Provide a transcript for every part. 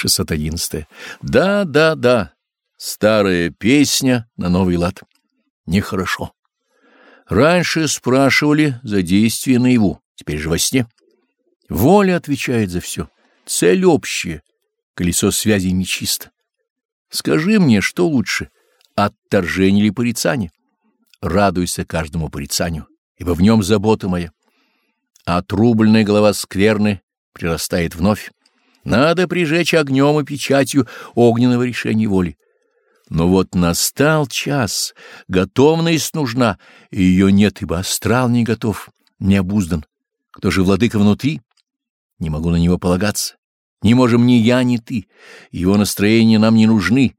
611. Да, да, да. Старая песня на новый лад. Нехорошо. Раньше спрашивали за действие наяву, теперь же во сне. Воля отвечает за все. Цель общая. Колесо связи нечисто. Скажи мне, что лучше, отторжение или порицание? Радуйся каждому порицанию, ибо в нем забота моя. Отрубленная голова скверны прирастает вновь. Надо прижечь огнем и печатью огненного решения воли. Но вот настал час, готовность нужна, и ее нет, ибо астрал не готов, не обуздан. Кто же владыка внутри? Не могу на него полагаться. Не можем ни я, ни ты. Его настроения нам не нужны.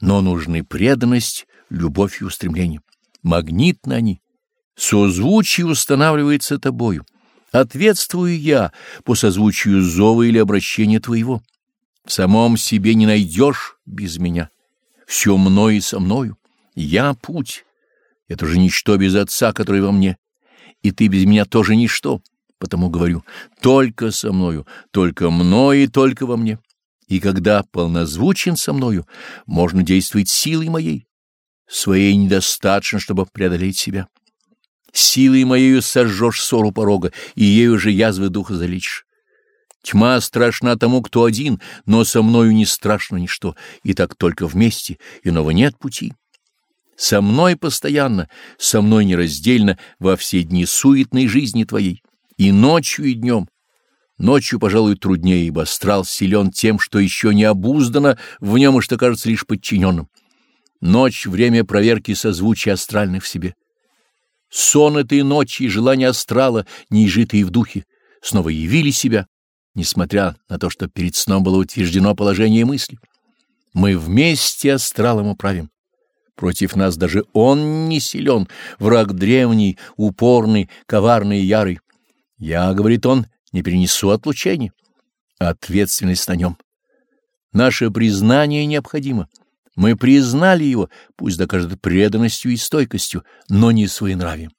Но нужны преданность, любовь и устремление. Магнитно они. Созвучие устанавливается тобою. Ответствую я по созвучию зова или обращения твоего. В самом себе не найдешь без меня все мной и со мною. Я — путь. Это же ничто без Отца, который во мне. И ты без меня тоже ничто. Потому говорю, только со мною, только мной и только во мне. И когда полнозвучен со мною, можно действовать силой моей. Своей недостаточно, чтобы преодолеть себя. Силой моею сожжешь ссору порога, и ею же язвы духа залечишь. Тьма страшна тому, кто один, но со мною не страшно ничто, и так только вместе, иного нет пути. Со мной постоянно, со мной нераздельно во все дни суетной жизни твоей, и ночью, и днем. Ночью, пожалуй, труднее, ибо астрал силен тем, что еще не обуздано в нем и что кажется лишь подчиненным. Ночь — время проверки созвучия астральных в себе. Сон этой ночи и желание астрала, неизжитые в духе, снова явили себя несмотря на то, что перед сном было утверждено положение мысли. Мы вместе астралом управим. Против нас даже он не силен, враг древний, упорный, коварный и ярый. Я, говорит он, не перенесу отлучения. Ответственность на нем. Наше признание необходимо. Мы признали его, пусть докажет преданностью и стойкостью, но не своенравием.